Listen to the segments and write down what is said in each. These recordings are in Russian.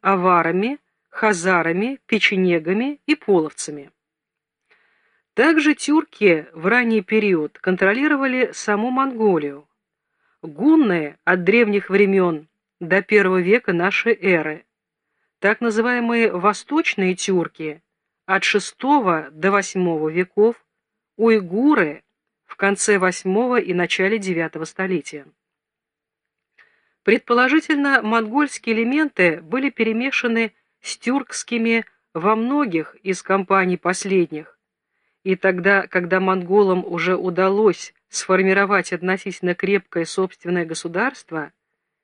аварами, хазарами, печенегами и половцами. Также тюрки в ранний период контролировали саму Монголию. Гунны от древних времен до первого века нашей эры. Так называемые восточные тюрки от VI до VIII веков, уйгуры в конце VIII и начале IX столетия. Предположительно, монгольские элементы были перемешаны с тюркскими во многих из компаний последних, и тогда, когда монголам уже удалось сформировать относительно крепкое собственное государство,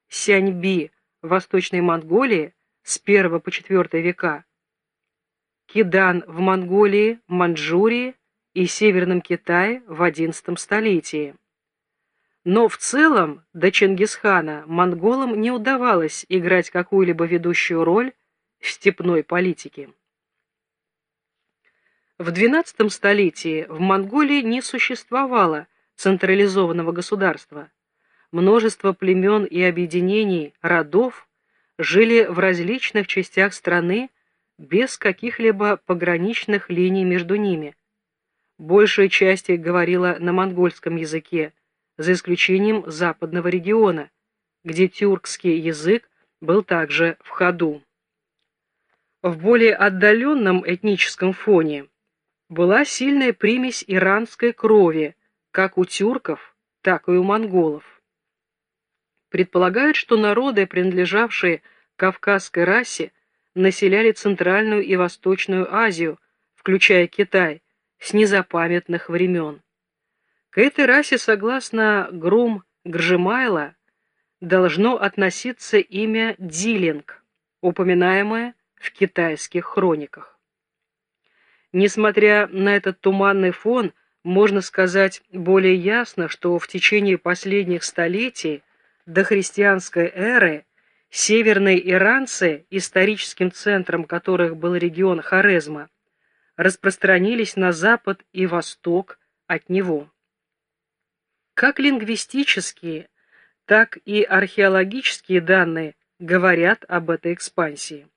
Сяньби в Восточной Монголии с I по IV века, Кидан в Монголии, Манчжурии и Северном Китае в XI столетии. Но в целом до Чингисхана монголам не удавалось играть какую-либо ведущую роль в степной политике. В XII столетии в Монголии не существовало централизованного государства. Множество племен и объединений, родов жили в различных частях страны без каких-либо пограничных линий между ними. Большая часть их говорила на монгольском языке, за исключением западного региона, где тюркский язык был также в ходу. В более отдаленном этническом фоне была сильная примесь иранской крови, как у тюрков, так и у монголов. Предполагают, что народы, принадлежавшие кавказской расе, населяли Центральную и Восточную Азию, включая Китай, с незапамятных времен. К этой расе, согласно Грум Гржимайла, должно относиться имя Дилинг, упоминаемое в китайских хрониках. Несмотря на этот туманный фон, можно сказать более ясно, что в течение последних столетий до христианской эры северные иранцы, историческим центром которых был регион Хорезма, распространились на запад и восток от него. Как лингвистические, так и археологические данные говорят об этой экспансии.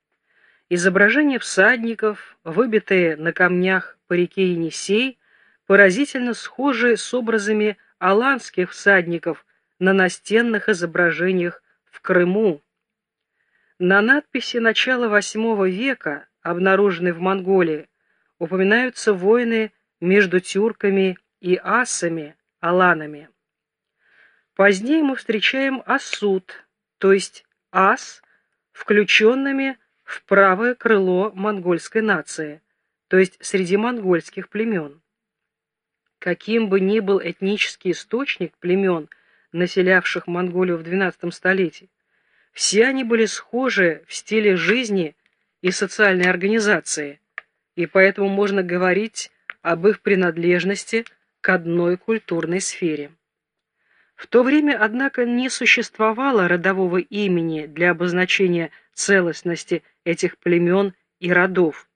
Изображения всадников, выбитые на камнях по реке Енисей, поразительно схожи с образами аланских всадников на настенных изображениях в Крыму. На надписи начала VIII века, обнаруженной в Монголии, упоминаются войны между тюрками и асами, аланами. Позднее мы встречаем асуд, то есть ас, включенными в правое крыло монгольской нации, то есть среди монгольских племен. Каким бы ни был этнический источник племен, населявших Монголию в XII столетии, все они были схожи в стиле жизни и социальной организации, и поэтому можно говорить об их принадлежности к одной культурной сфере. В то время, однако, не существовало родового имени для обозначения целостности этих племен и родов.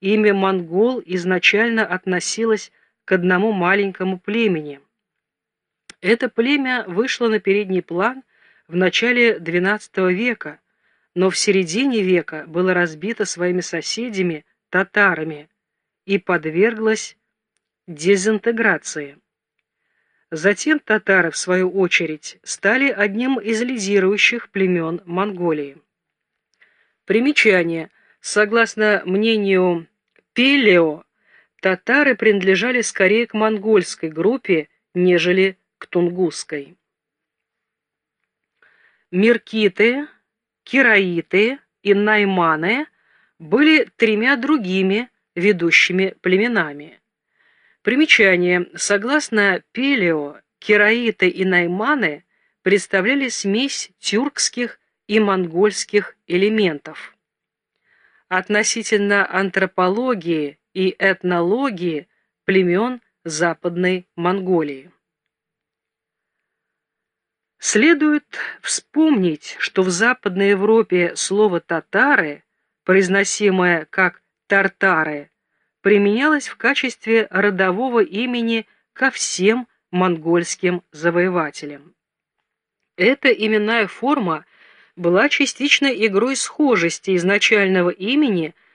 Имя монгол изначально относилось к одному маленькому племени. Это племя вышло на передний план в начале XII века, но в середине века было разбито своими соседями, татарами, и подверглось дезинтеграции. Затем татары, в свою очередь, стали одним из лидирующих племен Монголии. Примечание. Согласно мнению Пелео, татары принадлежали скорее к монгольской группе, нежели к тунгусской. Меркиты, кираиты и найманы были тремя другими ведущими племенами. Примечание. Согласно Пелео, кераиты и найманы представляли смесь тюркских и монгольских элементов. Относительно антропологии и этнологии племен Западной Монголии. Следует вспомнить, что в Западной Европе слово «татары», произносимое как «тартары», применялось в качестве родового имени ко всем монгольским завоевателям. Эта именная форма была частично игрой схожести изначального имени